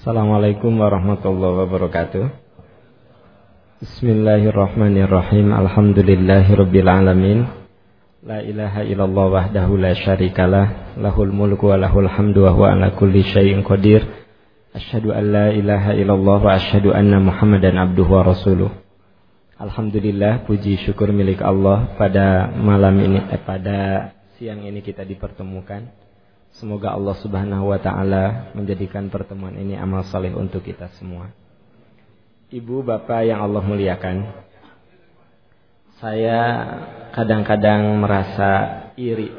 Assalamualaikum warahmatullahi wabarakatuh. Bismillahirrahmanirrahim. Alhamdulillahirabbil alamin. La ilaha illallah wahdahu la syarikalah. Lahul mulku wa lahul hamdu wa huwa ala kulli syai'in qadir. Asyhadu an la ilaha illallah wa asyhadu anna Muhammadan abduhu wa rasuluh. Alhamdulillah puji syukur milik Allah pada malam ini eh, pada siang ini kita dipertemukan Semoga Allah Subhanahu wa taala menjadikan pertemuan ini amal saleh untuk kita semua. Ibu bapak yang Allah muliakan. Saya kadang-kadang merasa iri.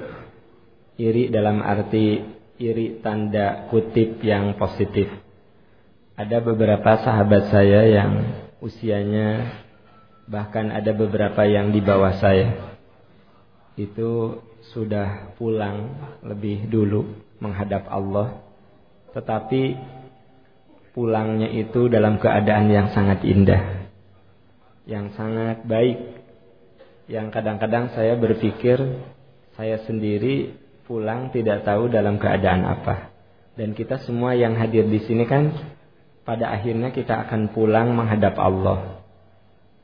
Iri dalam arti iri tanda kutip yang positif. Ada beberapa sahabat saya yang usianya bahkan ada beberapa yang di bawah saya. Itu sudah pulang lebih dulu menghadap Allah tetapi pulangnya itu dalam keadaan yang sangat indah yang sangat baik yang kadang-kadang saya berpikir saya sendiri pulang tidak tahu dalam keadaan apa. Dan kita semua yang hadir di sini kan pada akhirnya kita akan pulang menghadap Allah.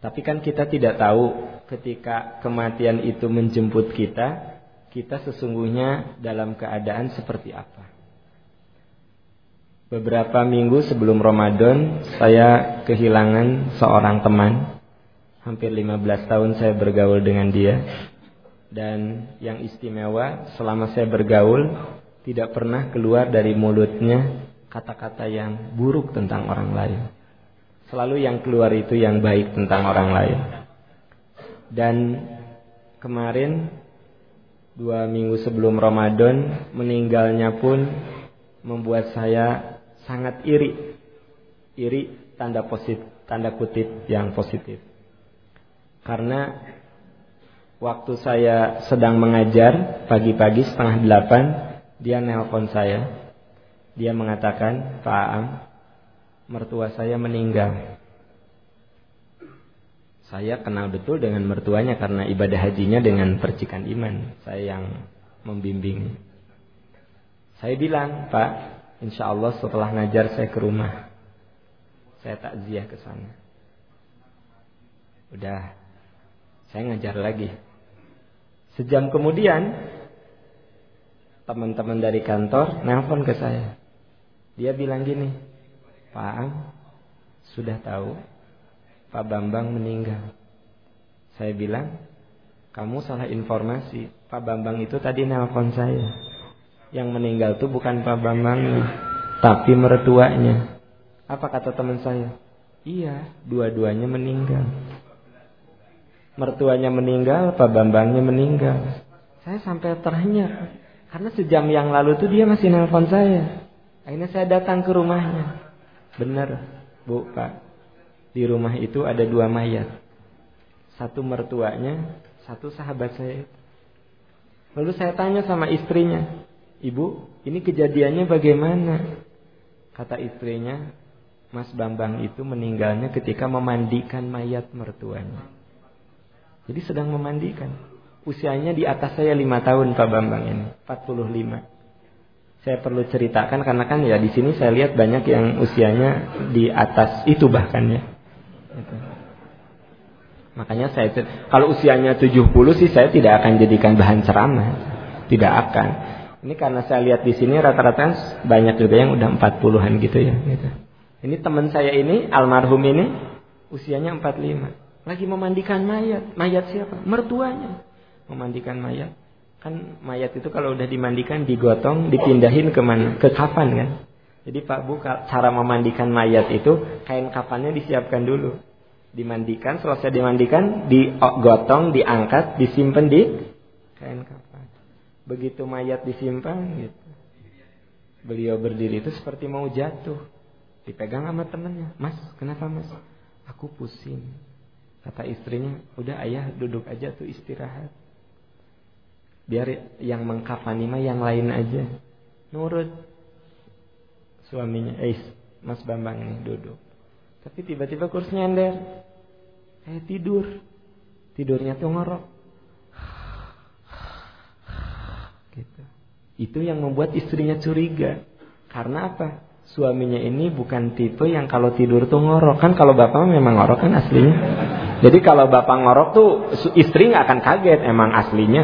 Tapi kan kita tidak tahu ketika kematian itu menjemput kita kita sesungguhnya dalam keadaan seperti apa. Beberapa minggu sebelum Ramadan saya kehilangan seorang teman. Hampir 15 tahun saya bergaul dengan dia. Dan yang istimewa selama saya bergaul tidak pernah keluar dari mulutnya kata-kata yang buruk tentang orang lain. Selalu yang keluar itu yang baik tentang orang lain. Dan kemarin dua minggu sebelum Ramadan meninggalnya pun membuat saya sangat iri. Iri tanda positif, tanda kutip yang positif. Karena waktu saya sedang mengajar pagi-pagi setengah delapan, dia nelpon saya. Dia mengatakan, Pak Am, mertua saya meninggal. Saya kenal betul dengan mertuanya karena ibadah hajinya dengan percikan iman. Saya yang membimbing. Saya bilang, Pak, insya Allah setelah ngajar saya ke rumah. Saya takziah ke sana. Udah, saya ngajar lagi. Sejam kemudian, teman-teman dari kantor nelpon ke saya. Dia bilang gini, Pak Am, sudah tahu Pak Bambang meninggal. Saya bilang, kamu salah informasi. Pak Bambang itu tadi nelpon saya. Yang meninggal itu bukan Pak Bambang, tapi mertuanya. Apa kata teman saya? Iya, dua-duanya meninggal. Mertuanya meninggal, Pak Bambangnya meninggal. Saya sampai terhenyak. Karena sejam yang lalu tuh dia masih nelpon saya. Akhirnya saya datang ke rumahnya. Benar, Bu, Pak. Di rumah itu ada dua mayat. Satu mertuanya, satu sahabat saya. Lalu saya tanya sama istrinya, Ibu, ini kejadiannya bagaimana? Kata istrinya, Mas Bambang itu meninggalnya ketika memandikan mayat mertuanya. Jadi sedang memandikan. Usianya di atas saya lima tahun Pak Bambang ini, 45. Saya perlu ceritakan karena kan ya di sini saya lihat banyak yang usianya di atas itu bahkan ya. Gitu. Makanya saya kalau usianya 70 sih saya tidak akan jadikan bahan ceramah. Tidak akan. Ini karena saya lihat di sini rata-rata banyak juga yang udah 40-an gitu ya, gitu. Ini teman saya ini, almarhum ini usianya 45. Lagi memandikan mayat. Mayat siapa? Mertuanya. Memandikan mayat. Kan mayat itu kalau udah dimandikan digotong, dipindahin ke mana? Ke kapan kan? Jadi Pak Bu cara memandikan mayat itu kain kafannya disiapkan dulu dimandikan, selesai dimandikan, digotong, diangkat, disimpan di kain kafan. Begitu mayat disimpan gitu. Beliau berdiri itu seperti mau jatuh. Dipegang sama temannya. Mas, kenapa mas? Aku pusing. Kata istrinya, udah ayah duduk aja tuh istirahat. Biar yang mengkafani mah yang lain aja. Nurut. Suaminya, eh Mas Bambang ini duduk. Tapi tiba-tiba kursi nyender. Eh tidur. Tidurnya tuh ngorok. Gitu. Itu yang membuat istrinya curiga. Karena apa? suaminya ini bukan tipe yang kalau tidur tuh ngorok kan kalau bapak memang ngorok kan aslinya. Jadi kalau bapak ngorok tuh istri nggak akan kaget emang aslinya,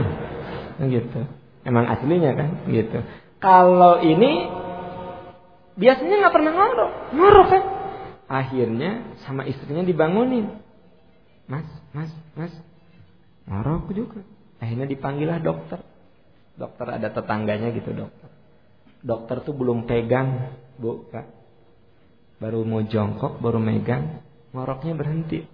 gitu. Emang aslinya kan, gitu. Kalau ini biasanya nggak pernah ngorok, ngorok kan. Akhirnya sama istrinya dibangunin. Mas, mas, mas, ngorok juga. Akhirnya dipanggillah dokter. Dokter ada tetangganya gitu dokter. Dokter tuh belum pegang, bu, kak. Baru mau jongkok, baru megang, ngoroknya berhenti.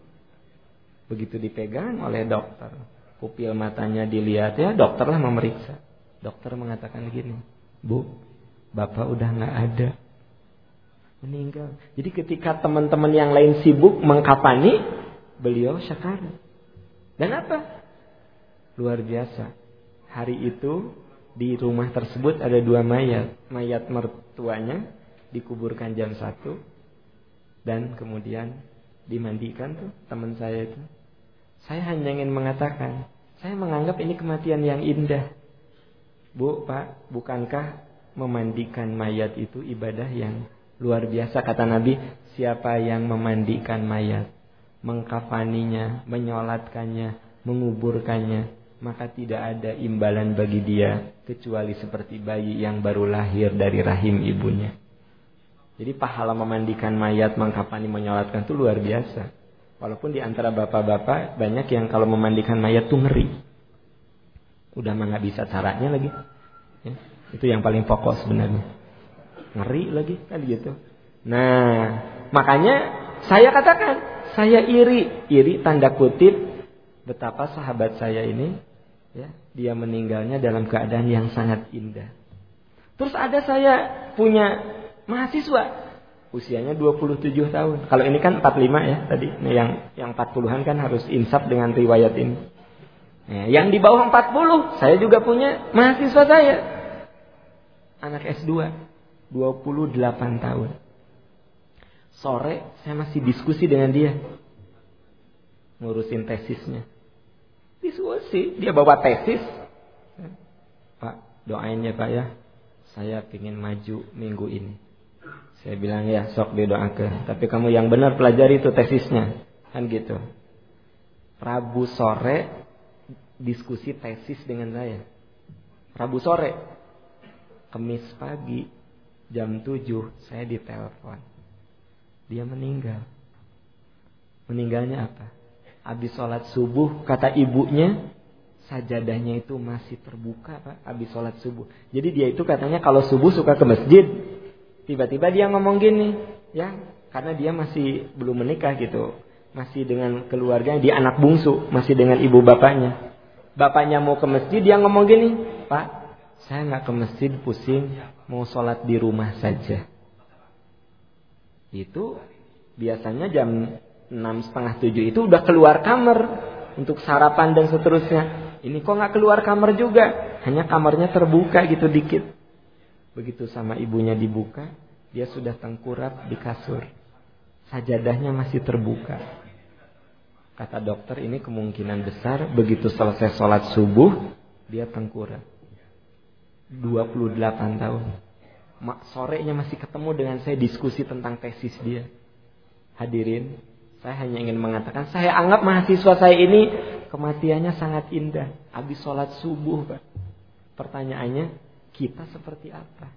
Begitu dipegang oleh dokter, pupil matanya dilihat ya, dokterlah memeriksa. Dokter mengatakan gini, bu, bapak udah nggak ada, meninggal. Jadi ketika teman-teman yang lain sibuk mengkapani, beliau syakar. Dan apa? Luar biasa. Hari itu di rumah tersebut ada dua mayat. Mayat mertuanya dikuburkan jam satu dan kemudian dimandikan tuh teman saya itu. Saya hanya ingin mengatakan, saya menganggap ini kematian yang indah. Bu, Pak, bukankah memandikan mayat itu ibadah yang luar biasa kata Nabi, siapa yang memandikan mayat, mengkafaninya, menyolatkannya, menguburkannya, maka tidak ada imbalan bagi dia kecuali seperti bayi yang baru lahir dari rahim ibunya. Jadi pahala memandikan mayat, mengkapani, menyolatkan itu luar biasa. Walaupun di antara bapak-bapak banyak yang kalau memandikan mayat tuh ngeri. Udah mah nggak bisa caranya lagi. Ya, itu yang paling pokok sebenarnya. Ngeri lagi kan gitu. Nah, makanya saya katakan, saya iri, iri tanda kutip betapa sahabat saya ini ya, dia meninggalnya dalam keadaan yang sangat indah. Terus ada saya punya mahasiswa usianya 27 tahun. Kalau ini kan 45 ya tadi. Nah, yang yang 40-an kan harus insaf dengan riwayat ini. Nah, yang di bawah 40 saya juga punya mahasiswa saya. Anak S2 28 tahun. Sore saya masih diskusi dengan dia. Ngurusin tesisnya. Diskusi, dia bawa tesis. Pak, doain ya Pak ya. Saya ingin maju minggu ini. Saya bilang ya sok didoakan. Tapi kamu yang benar pelajari itu tesisnya. Kan gitu. Rabu sore diskusi tesis dengan saya. Rabu sore. Kemis pagi jam 7 saya ditelepon. Dia meninggal. Meninggalnya apa? Habis sholat subuh, kata ibunya, sajadahnya itu masih terbuka pak habis sholat subuh. Jadi dia itu katanya kalau subuh suka ke masjid. Tiba-tiba dia ngomong gini, ya karena dia masih belum menikah gitu. Masih dengan keluarganya, dia anak bungsu, masih dengan ibu bapaknya. Bapaknya mau ke masjid, dia ngomong gini, Pak, saya nggak ke masjid pusing, mau sholat di rumah saja. Itu biasanya jam enam setengah tujuh itu udah keluar kamar untuk sarapan dan seterusnya. Ini kok nggak keluar kamar juga, hanya kamarnya terbuka gitu dikit. Begitu sama ibunya dibuka, dia sudah tengkurap di kasur. Sajadahnya masih terbuka. Kata dokter ini kemungkinan besar begitu selesai sholat subuh, dia tengkurap. 28 tahun. Sorenya masih ketemu dengan saya diskusi tentang tesis dia. Hadirin, saya hanya ingin mengatakan, saya anggap mahasiswa saya ini kematiannya sangat indah. Habis sholat subuh, Pak. Pertanyaannya, kita seperti apa?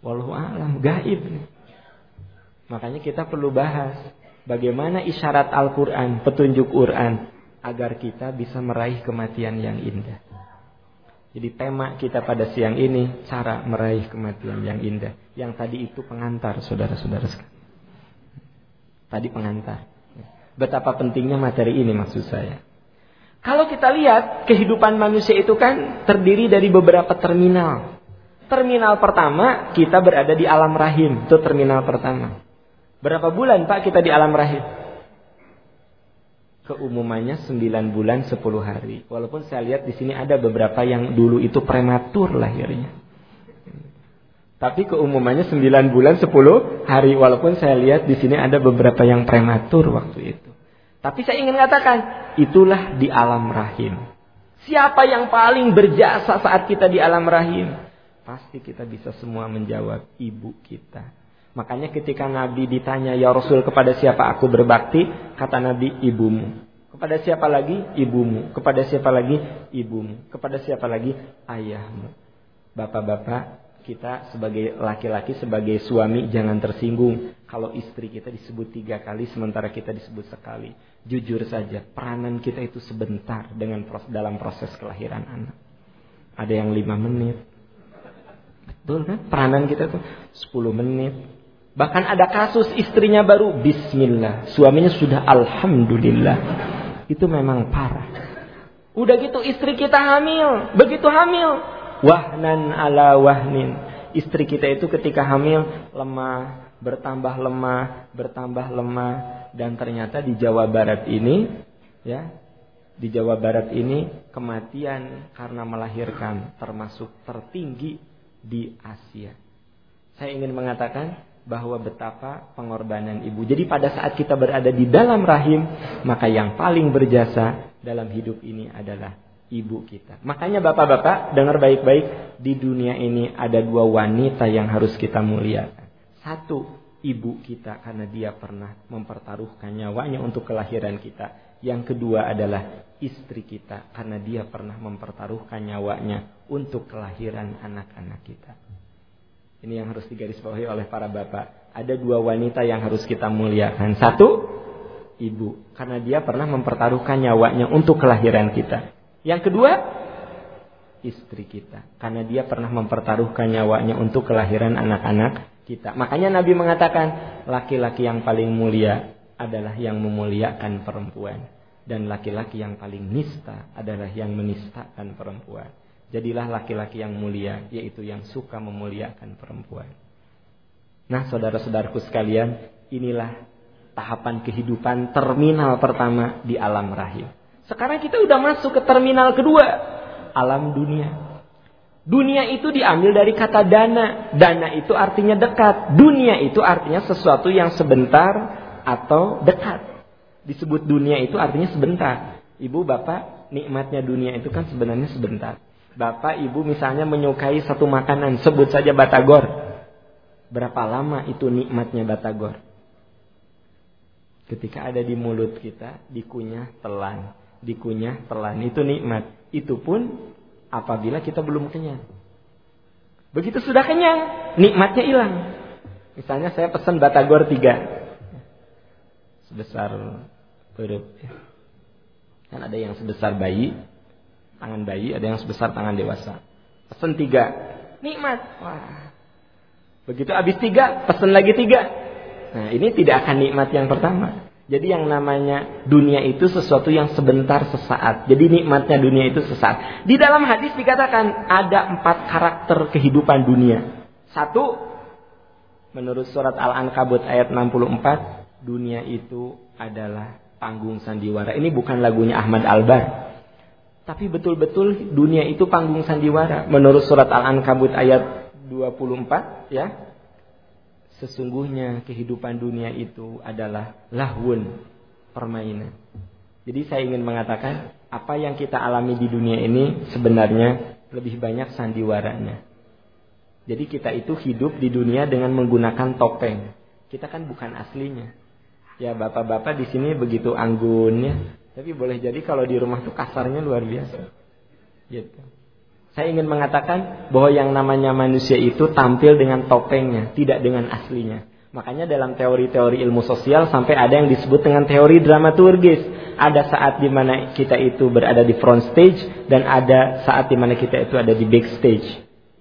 Walau alam, gaib. Makanya kita perlu bahas bagaimana isyarat Al-Quran, petunjuk Quran, agar kita bisa meraih kematian yang indah. Jadi tema kita pada siang ini, cara meraih kematian yang indah. Yang tadi itu pengantar, saudara-saudara sekalian. Tadi pengantar. Betapa pentingnya materi ini maksud saya. Kalau kita lihat kehidupan manusia itu kan terdiri dari beberapa terminal. Terminal pertama kita berada di alam rahim, itu terminal pertama. Berapa bulan Pak kita di alam rahim? Keumumannya 9 bulan 10 hari. Walaupun saya lihat di sini ada beberapa yang dulu itu prematur lahirnya. Tapi keumumannya 9 bulan 10 hari walaupun saya lihat di sini ada beberapa yang prematur waktu itu. Tapi saya ingin katakan itulah di alam rahim. Siapa yang paling berjasa saat kita di alam rahim? Pasti kita bisa semua menjawab ibu kita. Makanya ketika Nabi ditanya, "Ya Rasul, kepada siapa aku berbakti?" Kata Nabi, "Ibumu." Kepada siapa lagi? Ibumu. Kepada siapa lagi? Ibumu. Kepada siapa lagi? Ayahmu. Bapak-bapak, kita sebagai laki-laki, sebagai suami jangan tersinggung kalau istri kita disebut tiga kali sementara kita disebut sekali. Jujur saja, peranan kita itu sebentar dengan dalam proses kelahiran anak. Ada yang lima menit. Betul kan? Peranan kita tuh sepuluh menit, Bahkan ada kasus istrinya baru bismillah, suaminya sudah alhamdulillah. Itu memang parah. Udah gitu istri kita hamil, begitu hamil, wahnan ala wahnin. Istri kita itu ketika hamil lemah, bertambah lemah, bertambah lemah dan ternyata di Jawa Barat ini ya, di Jawa Barat ini kematian karena melahirkan termasuk tertinggi di Asia. Saya ingin mengatakan bahwa betapa pengorbanan ibu. Jadi pada saat kita berada di dalam rahim, maka yang paling berjasa dalam hidup ini adalah ibu kita. Makanya bapak-bapak dengar baik-baik, di dunia ini ada dua wanita yang harus kita muliakan. Satu, ibu kita karena dia pernah mempertaruhkan nyawanya untuk kelahiran kita. Yang kedua adalah istri kita karena dia pernah mempertaruhkan nyawanya untuk kelahiran anak-anak kita. Ini yang harus digarisbawahi oleh para bapak. Ada dua wanita yang harus kita muliakan. Satu, ibu. Karena dia pernah mempertaruhkan nyawanya untuk kelahiran kita. Yang kedua, istri kita. Karena dia pernah mempertaruhkan nyawanya untuk kelahiran anak-anak kita. Makanya Nabi mengatakan, laki-laki yang paling mulia adalah yang memuliakan perempuan. Dan laki-laki yang paling nista adalah yang menistakan perempuan. Jadilah laki-laki yang mulia, yaitu yang suka memuliakan perempuan. Nah, saudara-saudaraku sekalian, inilah tahapan kehidupan terminal pertama di alam rahim. Sekarang kita udah masuk ke terminal kedua, alam dunia. Dunia itu diambil dari kata dana. Dana itu artinya dekat. Dunia itu artinya sesuatu yang sebentar atau dekat. Disebut dunia itu artinya sebentar. Ibu, bapak, nikmatnya dunia itu kan sebenarnya sebentar. Bapak, ibu misalnya menyukai satu makanan, sebut saja batagor. Berapa lama itu nikmatnya batagor? Ketika ada di mulut kita, dikunyah telan. Dikunyah telan, itu nikmat. Itu pun apabila kita belum kenyang. Begitu sudah kenyang, nikmatnya hilang. Misalnya saya pesan batagor tiga. Sebesar perut. Kan ada yang sebesar bayi, tangan bayi, ada yang sebesar tangan dewasa. Pesen tiga, nikmat. Wah. Begitu habis tiga, pesen lagi tiga. Nah ini tidak akan nikmat yang pertama. Jadi yang namanya dunia itu sesuatu yang sebentar sesaat. Jadi nikmatnya dunia itu sesaat. Di dalam hadis dikatakan ada empat karakter kehidupan dunia. Satu, menurut surat Al-Ankabut ayat 64, dunia itu adalah panggung sandiwara. Ini bukan lagunya Ahmad Albar. Tapi betul-betul dunia itu panggung sandiwara. Menurut surat Al-Ankabut ayat 24 ya. Sesungguhnya kehidupan dunia itu adalah lahun, permainan. Jadi saya ingin mengatakan apa yang kita alami di dunia ini sebenarnya lebih banyak sandiwaranya. Jadi kita itu hidup di dunia dengan menggunakan topeng. Kita kan bukan aslinya. Ya bapak-bapak di sini begitu anggunnya, tapi boleh jadi kalau di rumah tuh kasarnya luar biasa. Gitu. Saya ingin mengatakan bahwa yang namanya manusia itu tampil dengan topengnya, tidak dengan aslinya. Makanya dalam teori-teori ilmu sosial sampai ada yang disebut dengan teori dramaturgis. Ada saat di mana kita itu berada di front stage dan ada saat di mana kita itu ada di backstage.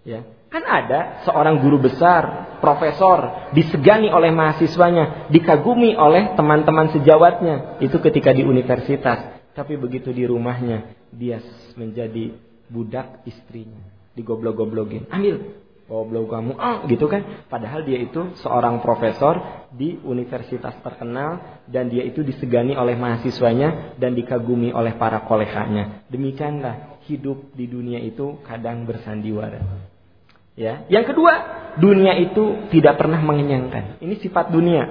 Ya. Kan ada seorang guru besar, profesor, disegani oleh mahasiswanya, dikagumi oleh teman-teman sejawatnya. Itu ketika di universitas. Tapi begitu di rumahnya, dia menjadi budak istrinya. Digoblok-goblokin. Ambil, goblok kamu, ah, gitu kan. Padahal dia itu seorang profesor di universitas terkenal dan dia itu disegani oleh mahasiswanya dan dikagumi oleh para koleganya. Demikianlah hidup di dunia itu kadang bersandiwara. Ya. Yang kedua, dunia itu tidak pernah mengenyangkan. Ini sifat dunia.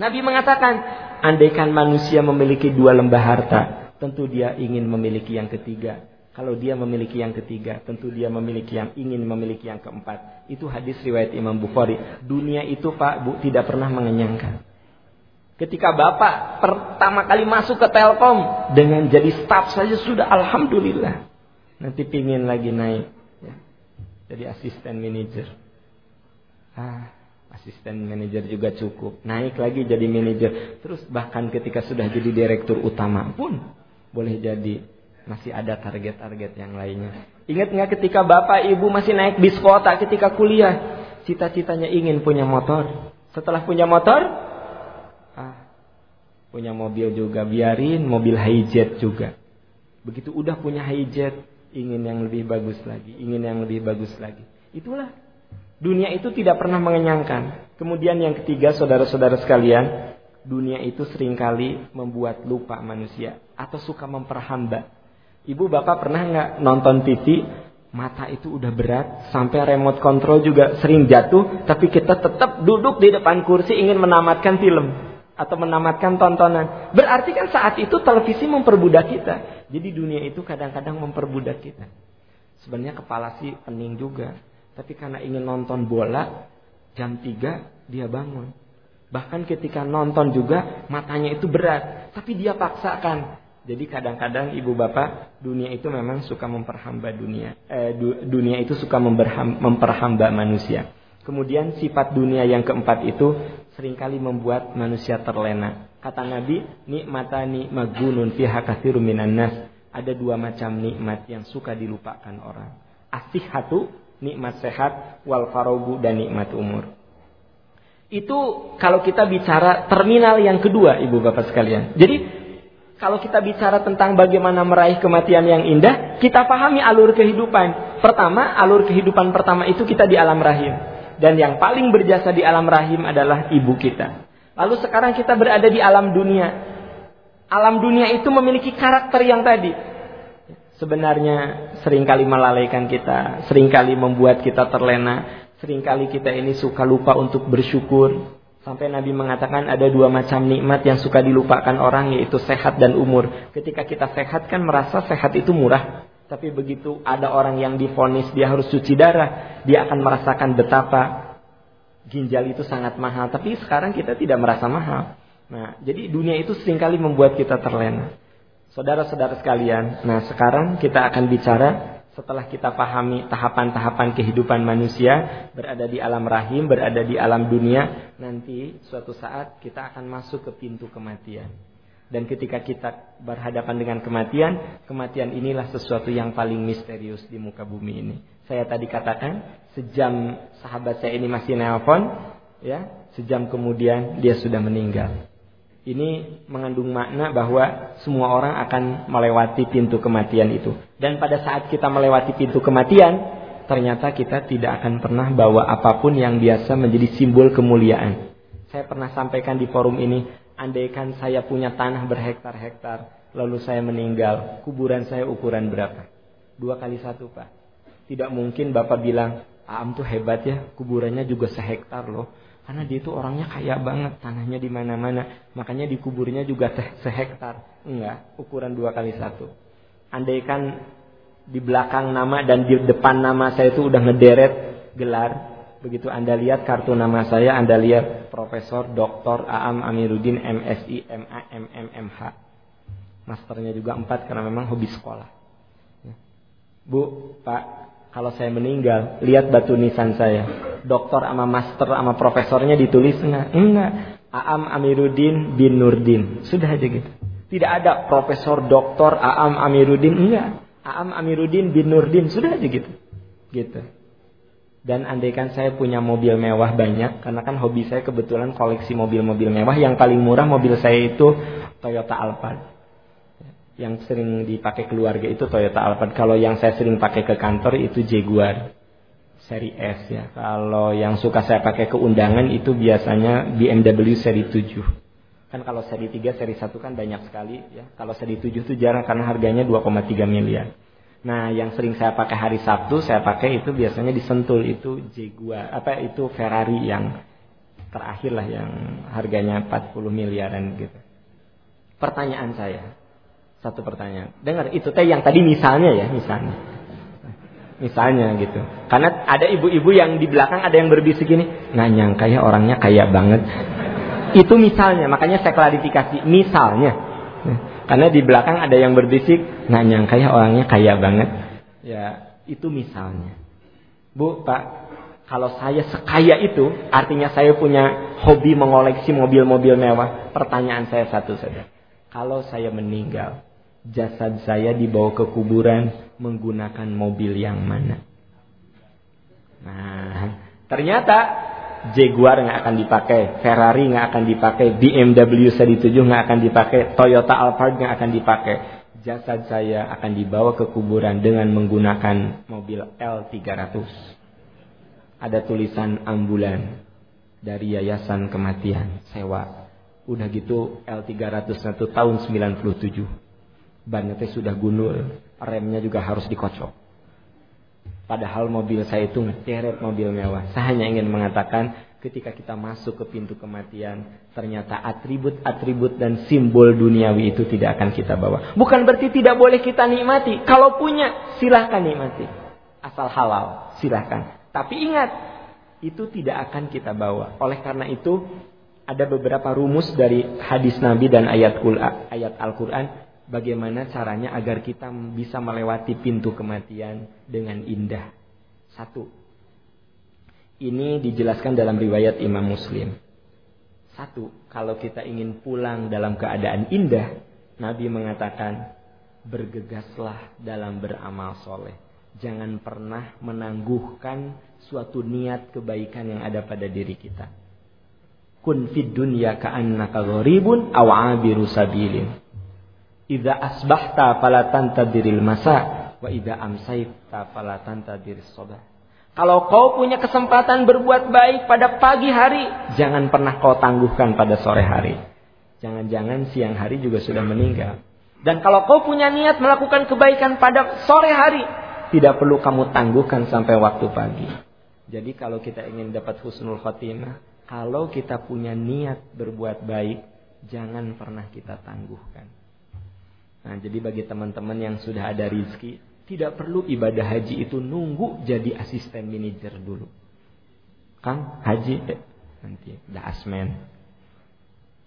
Nabi mengatakan, andaikan manusia memiliki dua lembah harta, tentu dia ingin memiliki yang ketiga. Kalau dia memiliki yang ketiga, tentu dia memiliki yang ingin memiliki yang keempat. Itu hadis riwayat Imam Bukhari. Dunia itu Pak Bu tidak pernah mengenyangkan. Ketika Bapak pertama kali masuk ke Telkom dengan jadi staff saja sudah alhamdulillah. Nanti pingin lagi naik. Jadi asisten manajer. Ah, asisten manajer juga cukup. Naik lagi jadi manajer. Terus bahkan ketika sudah jadi direktur utama pun boleh jadi masih ada target-target yang lainnya. Ingat nggak ketika bapak ibu masih naik bis kota ketika kuliah, cita-citanya ingin punya motor. Setelah punya motor, ah, punya mobil juga biarin mobil hijet juga. Begitu udah punya hijet, ingin yang lebih bagus lagi, ingin yang lebih bagus lagi. Itulah dunia itu tidak pernah mengenyangkan. Kemudian yang ketiga, saudara-saudara sekalian, dunia itu sering kali membuat lupa manusia atau suka memperhamba Ibu bapak pernah nggak nonton TV mata itu udah berat sampai remote control juga sering jatuh tapi kita tetap duduk di depan kursi ingin menamatkan film atau menamatkan tontonan. Berarti kan saat itu televisi memperbudak kita. Jadi dunia itu kadang-kadang memperbudak kita. Sebenarnya kepala sih pening juga. Tapi karena ingin nonton bola jam 3 dia bangun. Bahkan ketika nonton juga matanya itu berat. Tapi dia paksakan. Jadi kadang-kadang ibu bapak dunia itu memang suka memperhamba dunia. Eh, dunia itu suka memperhamba manusia. Kemudian sifat dunia yang keempat itu sering kali membuat manusia terlena. Kata Nabi, nikmatani magunun fiha katsirun minan nas. Ada dua macam nikmat yang suka dilupakan orang. Asihatu, nikmat sehat, wal farogu dan nikmat umur. Itu kalau kita bicara terminal yang kedua, Ibu Bapak sekalian. Jadi kalau kita bicara tentang bagaimana meraih kematian yang indah, kita pahami alur kehidupan. Pertama, alur kehidupan pertama itu kita di alam rahim. Dan yang paling berjasa di alam rahim adalah ibu kita. Lalu sekarang kita berada di alam dunia. Alam dunia itu memiliki karakter yang tadi. Sebenarnya sering kali melalaikan kita, sering kali membuat kita terlena, sering kali kita ini suka lupa untuk bersyukur, Sampai Nabi mengatakan ada dua macam nikmat yang suka dilupakan orang yaitu sehat dan umur. Ketika kita sehat kan merasa sehat itu murah. Tapi begitu ada orang yang difonis dia harus cuci darah, dia akan merasakan betapa ginjal itu sangat mahal. Tapi sekarang kita tidak merasa mahal. Nah, jadi dunia itu sering kali membuat kita terlena. Saudara-saudara sekalian, nah sekarang kita akan bicara setelah kita pahami tahapan-tahapan kehidupan manusia berada di alam rahim, berada di alam dunia, nanti suatu saat kita akan masuk ke pintu kematian. Dan ketika kita berhadapan dengan kematian, kematian inilah sesuatu yang paling misterius di muka bumi ini. Saya tadi katakan, sejam sahabat saya ini masih nelpon, ya, sejam kemudian dia sudah meninggal. Ini mengandung makna bahwa semua orang akan melewati pintu kematian itu. Dan pada saat kita melewati pintu kematian, ternyata kita tidak akan pernah bawa apa pun yang biasa menjadi simbol kemuliaan. Saya pernah sampaikan di forum ini, andaikan saya punya tanah berhektar-hektar, lalu saya meninggal, kuburan saya ukuran berapa? Dua kali satu, Pak. Tidak mungkin Bapak bilang, Aam tuh hebat ya, kuburannya juga sehektar loh. Karena dia itu orangnya kaya banget, tanahnya di mana-mana. Makanya dikuburnya juga sehektar. Enggak, ukuran dua kali satu. Andaikan di belakang nama dan di depan nama saya itu udah ngederet gelar. Begitu Anda lihat kartu nama saya, Anda lihat Profesor Dr. Aam Amiruddin MSI MA MMMH. Masternya juga empat karena memang hobi sekolah. Ya. Bu, Pak, kalau saya meninggal, lihat batu nisan saya. Dokter sama master sama profesornya ditulis enggak? Enggak. Aam Amiruddin bin Nurdin. Sudah aja gitu. Tidak ada profesor doktor Aam Amiruddin enggak. Aam Amiruddin bin Nurdin sudah aja gitu. Gitu. Dan andaikan saya punya mobil mewah banyak, karena kan hobi saya kebetulan koleksi mobil-mobil mewah. Yang paling murah mobil saya itu Toyota Alphard yang sering dipakai keluarga itu Toyota Alphard. Kalau yang saya sering pakai ke kantor itu Jaguar seri S ya. Kalau yang suka saya pakai ke undangan itu biasanya BMW seri 7. Kan kalau seri 3, seri 1 kan banyak sekali ya. Kalau seri 7 itu jarang karena harganya 2,3 miliar. Nah, yang sering saya pakai hari Sabtu saya pakai itu biasanya disentul itu Jaguar apa itu Ferrari yang terakhir lah yang harganya 40 miliaran gitu. Pertanyaan saya, Satu pertanyaan. Dengar itu teh yang tadi misalnya ya, misalnya. Misalnya gitu. Karena ada ibu-ibu yang di belakang ada yang berbisik ini, nggak nyangka ya orangnya kaya banget. Itu misalnya, makanya saya klarifikasi misalnya. Karena di belakang ada yang berbisik, nggak nyangka ya orangnya kaya banget. Ya, itu misalnya. Bu, Pak, kalau saya sekaya itu, artinya saya punya hobi mengoleksi mobil-mobil mewah. Pertanyaan saya satu saja. Kalau saya meninggal, jasad saya dibawa ke kuburan menggunakan mobil yang mana? Nah, ternyata Jaguar nggak akan dipakai, Ferrari nggak akan dipakai, BMW seri 7 nggak akan dipakai, Toyota Alphard nggak akan dipakai. Jasad saya akan dibawa ke kuburan dengan menggunakan mobil L300. Ada tulisan ambulan dari Yayasan Kematian sewa. Udah gitu L300 satu tahun 97 bannya sudah gundul, remnya juga harus dikocok. Padahal mobil saya itu ngederet mobil mewah. Saya hanya ingin mengatakan ketika kita masuk ke pintu kematian, ternyata atribut-atribut dan simbol duniawi itu tidak akan kita bawa. Bukan berarti tidak boleh kita nikmati. Kalau punya, silahkan nikmati. Asal halal, silahkan. Tapi ingat, itu tidak akan kita bawa. Oleh karena itu, ada beberapa rumus dari hadis Nabi dan ayat Al-Quran bagaimana caranya agar kita bisa melewati pintu kematian dengan indah. Satu. Ini dijelaskan dalam riwayat Imam Muslim. Satu, kalau kita ingin pulang dalam keadaan indah, Nabi mengatakan, bergegaslah dalam beramal soleh. Jangan pernah menangguhkan suatu niat kebaikan yang ada pada diri kita. Kun fid dunya ka'annaka gharibun aw 'abiru sabilin Idza asbahta fala tantadiril masa wa idza amsayta fala tantadiris sabah. Kalau kau punya kesempatan berbuat baik pada pagi hari, jangan pernah kau tangguhkan pada sore hari. Jangan-jangan siang hari juga sudah meninggal. Dan kalau kau punya niat melakukan kebaikan pada sore hari, tidak perlu kamu tangguhkan sampai waktu pagi. Jadi kalau kita ingin dapat husnul khotimah, kalau kita punya niat berbuat baik, jangan pernah kita tangguhkan. Nah, jadi bagi teman-teman yang sudah ada rizki, tidak perlu ibadah haji itu nunggu jadi asisten manajer dulu. Kang, haji eh, nanti dah asmen.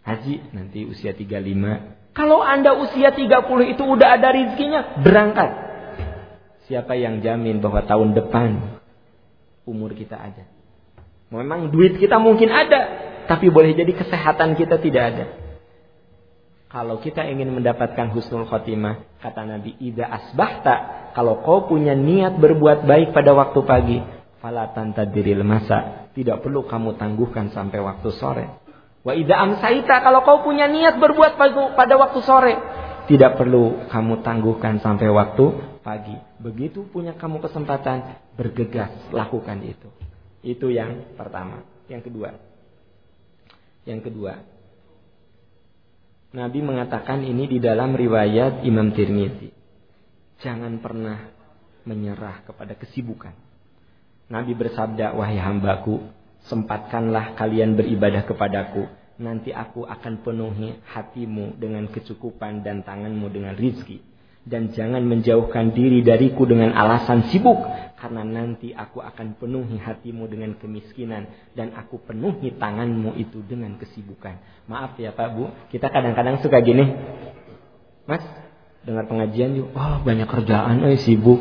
Haji nanti usia 35. Kalau Anda usia 30 itu udah ada rizkinya, berangkat. Siapa yang jamin bahwa tahun depan umur kita ada? Memang duit kita mungkin ada, tapi boleh jadi kesehatan kita tidak ada. Kalau kita ingin mendapatkan husnul khotimah, kata Nabi, "Ida asbahta." Kalau kau punya niat berbuat baik pada waktu pagi, fala tantadiril masa. Tidak perlu kamu tangguhkan sampai waktu sore. Wa ida amsaita, kalau kau punya niat berbuat pada waktu sore, tidak perlu kamu tangguhkan sampai waktu pagi. Begitu punya kamu kesempatan, bergegas lakukan itu. Itu yang pertama. Yang kedua. Yang kedua, Nabi mengatakan ini di dalam riwayat Imam Tirmidzi. Jangan pernah menyerah kepada kesibukan. Nabi bersabda, "Wahai hambaku, sempatkanlah kalian beribadah kepadaku. Nanti aku akan penuhi hatimu dengan kecukupan dan tanganmu dengan rizki." Dan jangan menjauhkan diri dariku dengan alasan sibuk karena nanti aku akan penuhi hatimu dengan kemiskinan dan aku penuhi tanganmu itu dengan kesibukan. Maaf ya Pak Bu, kita kadang-kadang suka gini. Mas, dengar pengajian yuk. Oh, banyak kerjaan eh sibuk.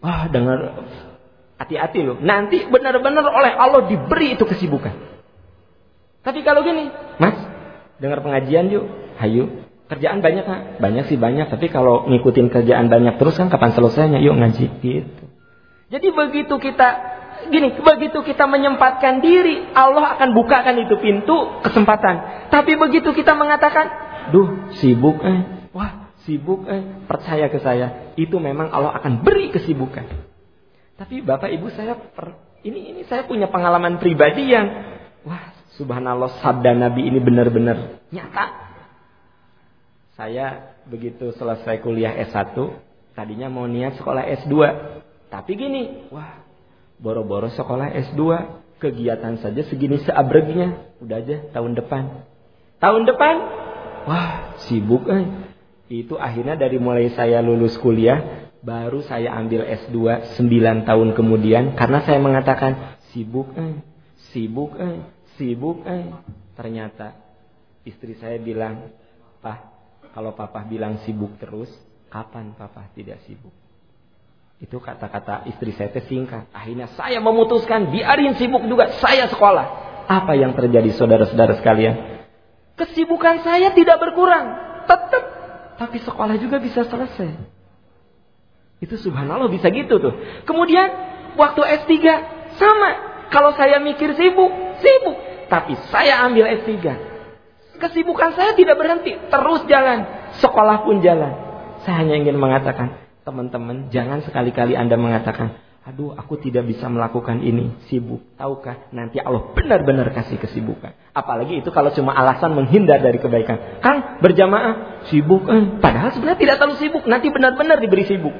Wah, oh, dengar hati-hati loh. Nanti benar-benar oleh Allah diberi itu kesibukan. Tapi kalau gini, Mas, dengar pengajian yuk. Hayu, Kerjaan banyak kan? Banyak sih banyak, tapi kalau ngikutin kerjaan banyak terus kan kapan selesainya? Yuk ngaji gitu. Jadi begitu kita gini, begitu kita menyempatkan diri, Allah akan bukakan itu pintu kesempatan. Tapi begitu kita mengatakan, "Duh, sibuk eh." Wah, sibuk eh, percaya ke saya, itu memang Allah akan beri kesibukan. Tapi Bapak Ibu saya per, ini ini saya punya pengalaman pribadi yang wah, subhanallah sabda Nabi ini benar-benar nyata saya begitu selesai kuliah S1, tadinya mau niat sekolah S2. Tapi gini, wah, boro-boro sekolah S2, kegiatan saja segini seabregnya, udah aja tahun depan. Tahun depan, wah, sibuk eh. Itu akhirnya dari mulai saya lulus kuliah, baru saya ambil S2 9 tahun kemudian karena saya mengatakan sibuk eh, sibuk eh, sibuk eh. Ternyata istri saya bilang, "Pak, kalau papa bilang sibuk terus, kapan papa tidak sibuk?" Itu kata-kata istri saya singkat. Akhirnya saya memutuskan biarin sibuk juga saya sekolah. Apa yang terjadi saudara-saudara sekalian? Kesibukan saya tidak berkurang. Tetap. Tapi sekolah juga bisa selesai. Itu subhanallah bisa gitu tuh. Kemudian waktu S3 sama. Kalau saya mikir sibuk, sibuk. Tapi saya ambil S3. Kesibukan saya tidak berhenti. Terus jalan. Sekolah pun jalan. Saya hanya ingin mengatakan, teman-teman, jangan sekali-kali Anda mengatakan, aduh aku tidak bisa melakukan ini, sibuk. Tahukah nanti Allah benar-benar kasih kesibukan. Apalagi itu kalau cuma alasan menghindar dari kebaikan. Kang, berjamaah, sibuk. Eh, padahal sebenarnya tidak terlalu sibuk, nanti benar-benar diberi sibuk.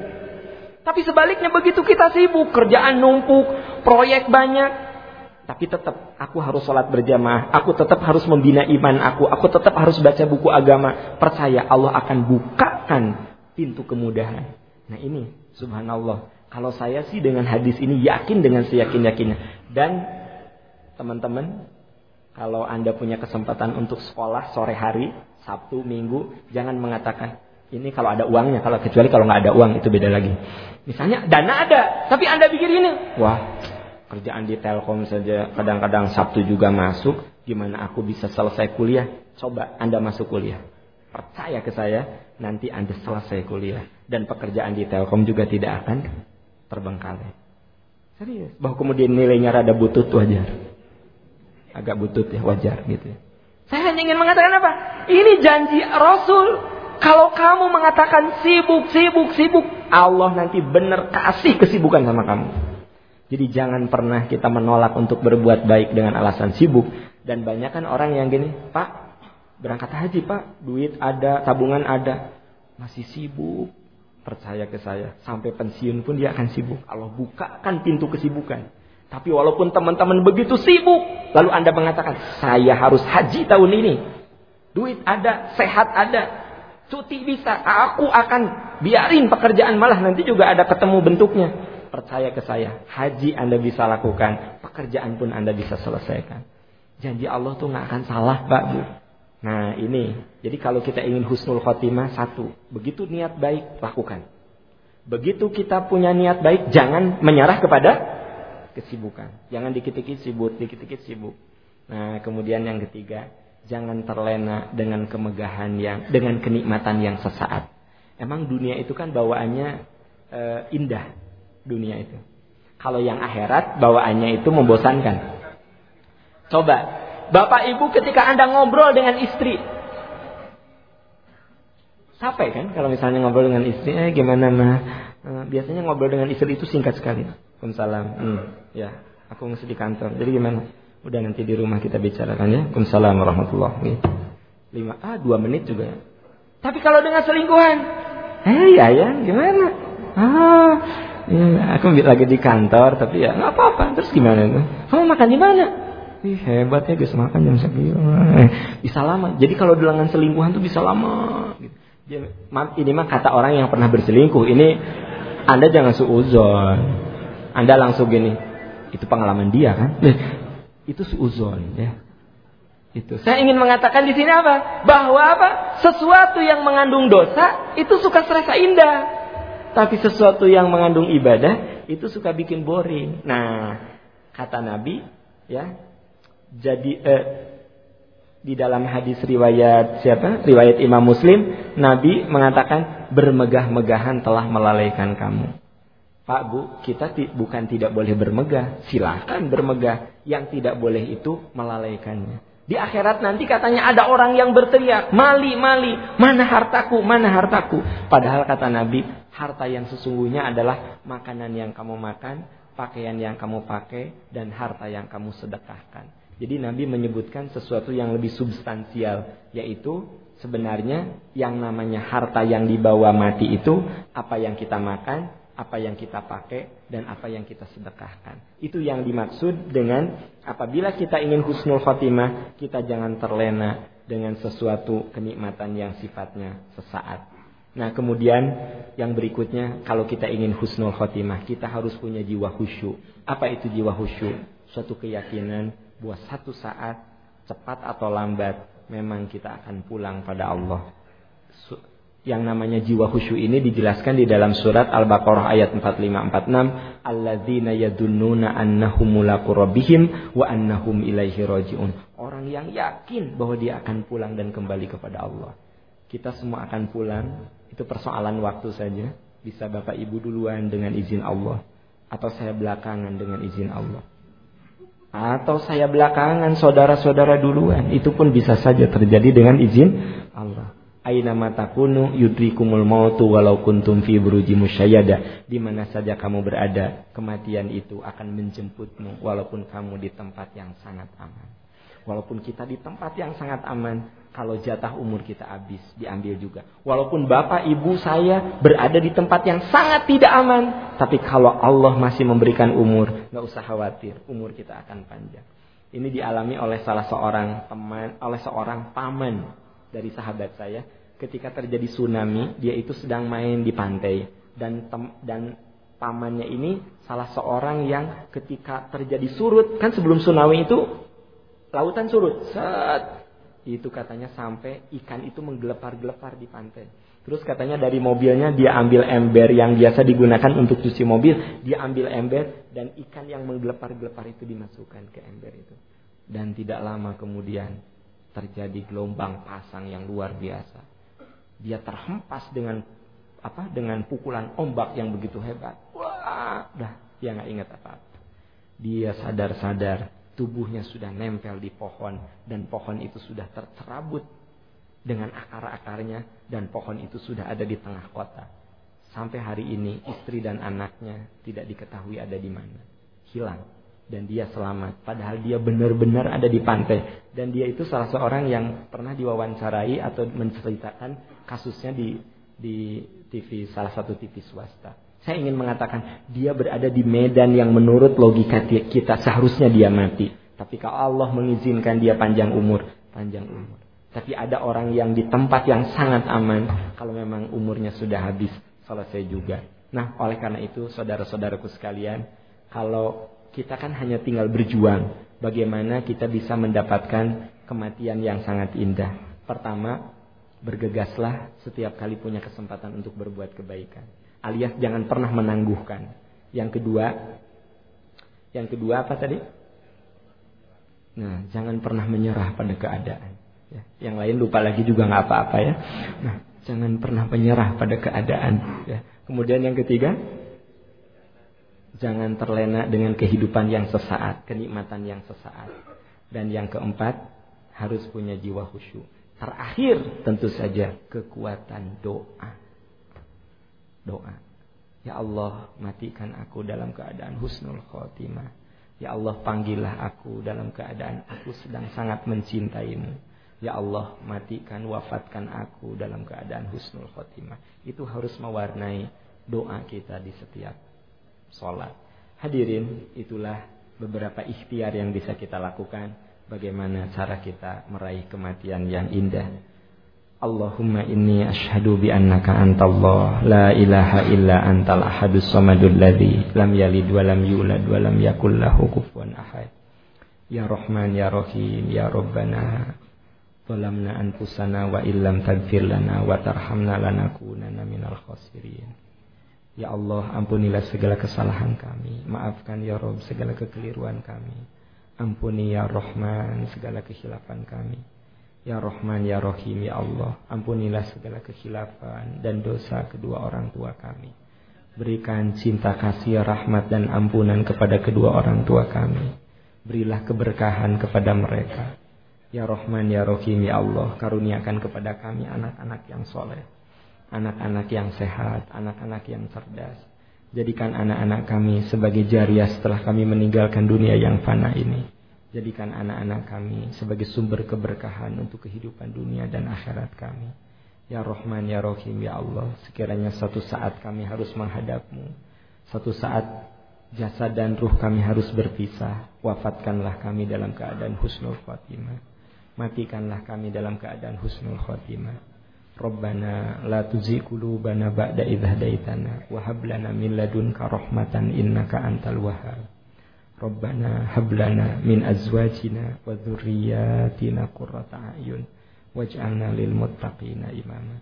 Tapi sebaliknya begitu kita sibuk, kerjaan numpuk, proyek banyak, tapi tetap aku harus sholat berjamaah, aku tetap harus membina iman aku, aku tetap harus baca buku agama. Percaya Allah akan bukakan pintu kemudahan. Nah ini subhanallah. Kalau saya sih dengan hadis ini yakin dengan seyakin-yakinnya. Dan teman-teman, kalau Anda punya kesempatan untuk sekolah sore hari, Sabtu, Minggu, jangan mengatakan ini kalau ada uangnya, kalau kecuali kalau nggak ada uang itu beda lagi. Misalnya dana ada, tapi Anda pikir ini, wah kerjaan di Telkom saja kadang-kadang Sabtu juga masuk, gimana aku bisa selesai kuliah? Coba Anda masuk kuliah. Percaya ke saya, nanti Anda selesai kuliah dan pekerjaan di Telkom juga tidak akan terbengkalai. Serius. Bahwa kemudian nilainya rada butut wajar. Agak butut ya wajar gitu ya. Saya hanya ingin mengatakan apa? Ini janji Rasul. Kalau kamu mengatakan sibuk, sibuk, sibuk, Allah nanti benar kasih kesibukan sama kamu. Jadi jangan pernah kita menolak untuk berbuat baik dengan alasan sibuk. Dan banyak kan orang yang gini, Pak, berangkat haji Pak, duit ada, tabungan ada. Masih sibuk, Percaya ke saya, sampai pensiun pun dia akan sibuk. Allah bukakan pintu kesibukan. Tapi walaupun teman-teman begitu sibuk, lalu Anda mengatakan, saya harus haji tahun ini. Duit ada, sehat ada, cuti bisa, aku akan biarin pekerjaan malah nanti juga ada ketemu bentuknya. Percaya ke saya, haji Anda bisa lakukan, pekerjaan pun Anda bisa selesaikan. Janji Allah tuh nggak akan salah, Pak Bu. Nah ini, jadi kalau kita ingin husnul khotimah satu, begitu niat baik lakukan. Begitu kita punya niat baik, jangan menyerah kepada kesibukan. Jangan dikit-dikit sibuk, dikit-dikit sibuk. Nah kemudian yang ketiga, jangan terlena dengan kemegahan yang, dengan kenikmatan yang sesaat. Emang dunia itu kan bawaannya e, indah, dunia itu. Kalau yang akhirat bawaannya itu membosankan. Coba Bapak ibu ketika anda ngobrol dengan istri. Capek kan kalau misalnya ngobrol dengan istri. Eh gimana mah. Eh, biasanya ngobrol dengan istri itu singkat sekali. Waalaikumsalam. Hmm, ya aku masih di kantor. Jadi gimana? Udah nanti di rumah kita bicarakan ya. Waalaikumsalam warahmatullahi Lima, ah dua menit juga. Tapi kalau dengan selingkuhan. Eh ya ya gimana? Ah, ya, aku lagi di kantor tapi ya nggak apa-apa. Terus gimana tuh? Kamu makan di mana? Ih, hebat ya guys makan jam segitu. Bisa lama. Jadi kalau dengan selingkuhan tuh bisa lama. Ini mah kata orang yang pernah berselingkuh. Ini Anda jangan suuzon. Anda langsung gini. Itu pengalaman dia kan. Itu suuzon ya. Itu. Saya ingin mengatakan di sini apa? Bahwa apa? Sesuatu yang mengandung dosa itu suka serasa indah. Tapi sesuatu yang mengandung ibadah itu suka bikin boring. Nah, kata Nabi, ya, jadi eh, di dalam hadis riwayat siapa? Riwayat Imam Muslim, Nabi mengatakan bermegah-megahan telah melalaikan kamu. Pak Bu, kita bukan tidak boleh bermegah, silahkan bermegah. Yang tidak boleh itu melalaikannya. Di akhirat nanti katanya ada orang yang berteriak, mali, mali, mana hartaku, mana hartaku. Padahal kata Nabi, harta yang sesungguhnya adalah makanan yang kamu makan, pakaian yang kamu pakai, dan harta yang kamu sedekahkan. Jadi Nabi menyebutkan sesuatu yang lebih substansial, yaitu sebenarnya yang namanya harta yang dibawa mati itu apa yang kita makan, apa yang kita pakai, dan apa yang kita sedekahkan. Itu yang dimaksud dengan apabila kita ingin husnul khotimah, kita jangan terlena dengan sesuatu kenikmatan yang sifatnya sesaat. Nah kemudian yang berikutnya kalau kita ingin husnul khotimah kita harus punya jiwa khusyuk. Apa itu jiwa khusyuk? Suatu keyakinan bahwa satu saat cepat atau lambat memang kita akan pulang pada Allah. Yang namanya jiwa khusyuk ini dijelaskan di dalam surat Al-Baqarah ayat 4546, alladzina yadunnuna annahum mulaqu rabbihim wa annahum ilaihi rajiun. Orang yang yakin bahwa dia akan pulang dan kembali kepada Allah. Kita semua akan pulang itu persoalan waktu saja. Bisa Bapak Ibu duluan dengan izin Allah. Atau saya belakangan dengan izin Allah. Atau saya belakangan saudara-saudara duluan. Itu pun bisa saja terjadi dengan izin Allah. Aina matakunu yudrikumul mautu walau kuntum fi buruji musyayada. Di mana saja kamu berada, kematian itu akan menjemputmu walaupun kamu di tempat yang sangat aman. Walaupun kita di tempat yang sangat aman, kalau jatah umur kita habis, diambil juga. Walaupun bapak ibu saya berada di tempat yang sangat tidak aman. Tapi kalau Allah masih memberikan umur, nggak usah khawatir, umur kita akan panjang. Ini dialami oleh salah seorang teman, oleh seorang paman dari sahabat saya. Ketika terjadi tsunami, dia itu sedang main di pantai. Dan tem, dan pamannya ini salah seorang yang ketika terjadi surut, kan sebelum tsunami itu lautan surut. Set, itu katanya sampai ikan itu menggelepar-gelepar di pantai. Terus katanya dari mobilnya dia ambil ember yang biasa digunakan untuk cuci mobil, dia ambil ember dan ikan yang menggelepar-gelepar itu dimasukkan ke ember itu. Dan tidak lama kemudian terjadi gelombang pasang yang luar biasa. Dia terhempas dengan apa? Dengan pukulan ombak yang begitu hebat. Wah, dah dia nggak ingat apa-apa. Dia sadar-sadar tubuhnya sudah nempel di pohon dan pohon itu sudah tercerabut dengan akar-akarnya dan pohon itu sudah ada di tengah kota. Sampai hari ini istri dan anaknya tidak diketahui ada di mana. Hilang dan dia selamat padahal dia benar-benar ada di pantai dan dia itu salah seorang yang pernah diwawancarai atau menceritakan kasusnya di di TV salah satu TV swasta. Saya ingin mengatakan dia berada di medan yang menurut logika kita seharusnya dia mati. Tapi kalau Allah mengizinkan dia panjang umur, panjang umur. Tapi ada orang yang di tempat yang sangat aman kalau memang umurnya sudah habis selesai juga. Nah, oleh karena itu saudara-saudaraku sekalian, kalau kita kan hanya tinggal berjuang, bagaimana kita bisa mendapatkan kematian yang sangat indah. Pertama, bergegaslah setiap kali punya kesempatan untuk berbuat kebaikan alias jangan pernah menangguhkan. Yang kedua, yang kedua apa tadi? Nah, jangan pernah menyerah pada keadaan. Ya, yang lain lupa lagi juga nggak apa-apa ya. Nah, jangan pernah menyerah pada keadaan. Ya. Kemudian yang ketiga, jangan terlena dengan kehidupan yang sesaat, kenikmatan yang sesaat. Dan yang keempat, harus punya jiwa khusyuk. Terakhir tentu saja kekuatan doa doa. Ya Allah, matikan aku dalam keadaan husnul khotimah. Ya Allah, panggillah aku dalam keadaan aku sedang sangat mencintaimu. Ya Allah, matikan, wafatkan aku dalam keadaan husnul khotimah. Itu harus mewarnai doa kita di setiap sholat. Hadirin, itulah beberapa ikhtiar yang bisa kita lakukan. Bagaimana cara kita meraih kematian yang indah. Allahumma inni ashadu bi annaka antallah la ilaha illa antal ahadus samadul ladzi lam yalid wa lam yulad wa lam yakul lahu kufuwan ahad. Ya Rahman ya Rahim ya Rabbana zalamna anfusana wa illam tagfir lana wa tarhamna lanakunanna minal khasirin. Ya Allah ampunilah segala kesalahan kami, maafkan ya Rabb segala kekeliruan kami. Ampuni ya Rahman segala kehilafan kami. Ya Rahman, Ya Rahim, Ya Allah, ampunilah segala kekhilafan dan dosa kedua orang tua kami. Berikan cinta kasih, rahmat dan ampunan kepada kedua orang tua kami. Berilah keberkahan kepada mereka. Ya Rahman, Ya Rahim, Ya Allah, karuniakan kepada kami anak-anak yang soleh. Anak-anak yang sehat, anak-anak yang cerdas. Jadikan anak-anak kami sebagai jariah setelah kami meninggalkan dunia yang fana ini. Jadikan anak-anak kami sebagai sumber keberkahan untuk kehidupan dunia dan akhirat kami. Ya Rahman, Ya Rahim, Ya Allah. Sekiranya satu saat kami harus menghadapmu. Satu saat jasad dan ruh kami harus berpisah. Wafatkanlah kami dalam keadaan husnul khatimah. Matikanlah kami dalam keadaan husnul khatimah. Rabbana la tuzigh qulubana ba'da idh hadaitana wa hab lana min ladunka rahmatan innaka antal wahhab. Rabbana hab lana min azwajina wa dhurriyyatina qurrata a'yun waj'alna lil muttaqina imama.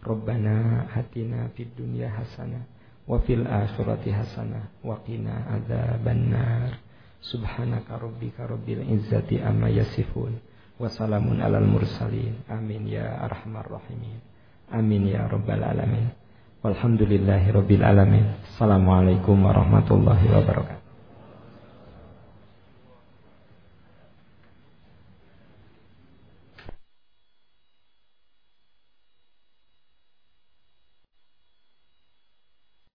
Rabbana hatina fid dunya hasanah wa fil akhirati hasanah wa qina adzabannar. Subhanaka rabbika rabbil izzati amma yasifun. Wassalamun alal mursalin. Amin ya arhamar rahimin. Amin ya rabbal alamin. Walhamdulillahi rabbil alamin. Assalamualaikum warahmatullahi wabarakatuh.